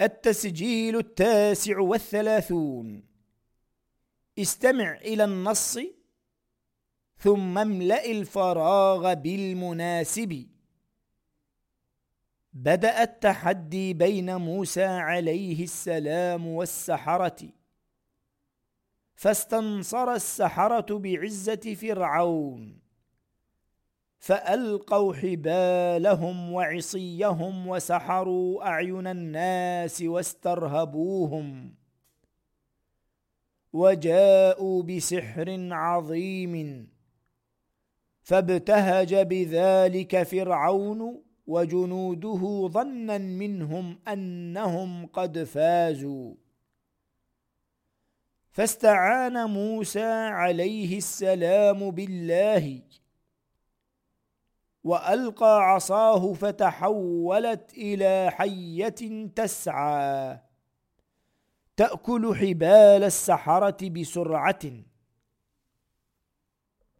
التسجيل التاسع والثلاثون. استمع إلى النص ثم املأ الفراغ بالمناسب. بدأ التحدي بين موسى عليه السلام والسحرة. فاستنصر السحرة بعزة فرعون. فألقوا حبالهم وعصيهم وسحروا أعين الناس واسترهبوهم وجاءوا بسحر عظيم فابتهج بذلك فرعون وجنوده ظنا منهم أنهم قد فازوا فاستعان موسى عليه السلام بالله وألقى عصاه فتحولت إلى حية تسعى تأكل حبال السحرة بسرعة.